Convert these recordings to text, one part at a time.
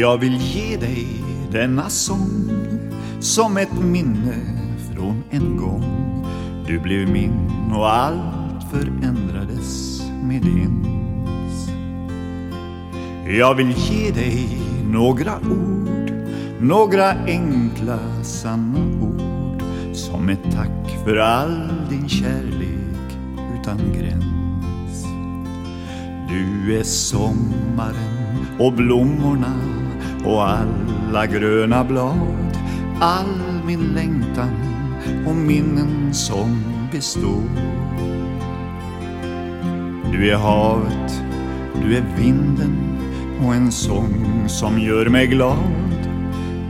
Jag vill ge dig denna sång som ett minne från en gång du blev min och allt förändrades med ens. Jag vill ge dig några ord, några enkla sanna ord som ett tack för all din kärlek utan gräns. Du är sommaren och blommorna och alla gröna blad all min längtan och minnen som består. Du är havet, du är vinden och en sång som gör mig glad.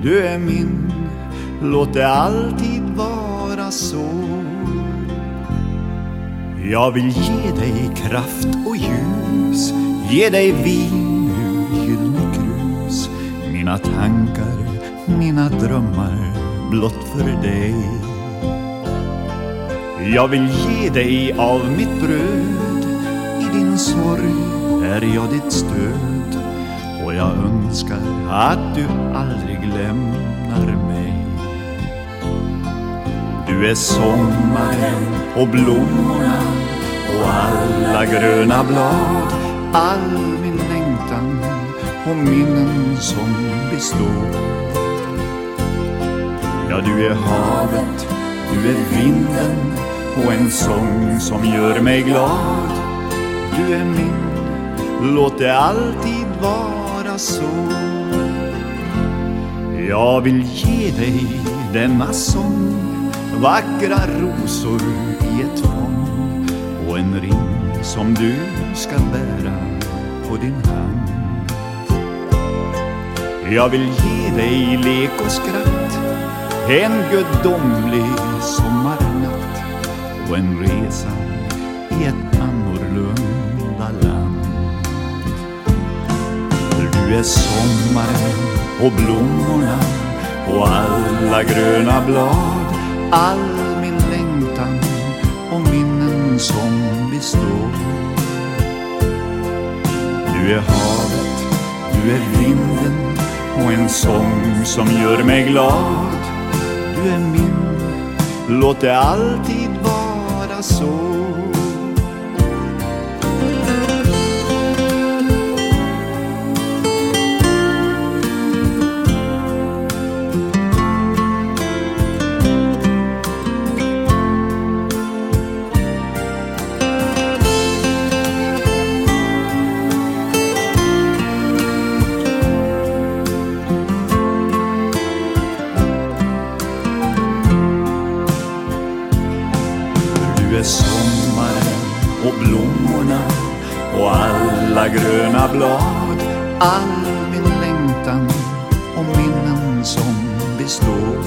Du är min, låt det alltid vara så. Jag vill ge dig kraft och ljus, ge dig vin. Mina tankar, mina drömmar blott för dig. Jag vill ge dig av mitt bröd, i din sorg är jag ditt stöd och jag önskar att du aldrig lämnar mig. Du är sommaren och blommorna och alla gröna blad all min och minnen som består. Ja, du är havet, du är vinden och en sång som gör mig glad. Du är min, låt det alltid vara så. Jag vill ge dig denna sång, vackra rosor i ett fång och en ring som du ska bära på din hand. Jag vill ge dig lek och skratt, en gudomlig sommarnatt och en resa i ett annorlunda land. För du är sommaren och blommorna och alla gröna blad, all min längtan och minnen som består. Du är havet, du är vinden och en sång som gör mig glad. Du är min, låt det alltid vara så. Du är sommaren och blommorna och alla gröna blad all min längtan och minnen som består.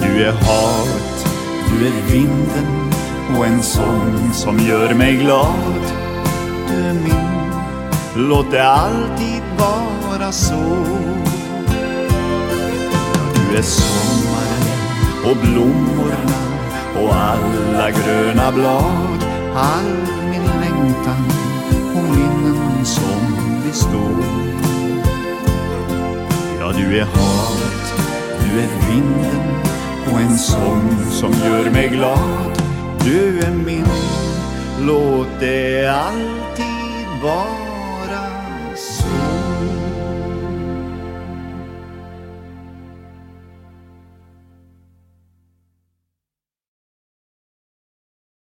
Du är havet, du är vinden och en sång som gör mig glad. Du är min, låt det alltid vara så. Du är sommaren och blommorna gröna blad all min längtan och minnen som består. Ja, du är havet, du är vinden och en sång som gör mig glad. Du är min, låt det alltid vara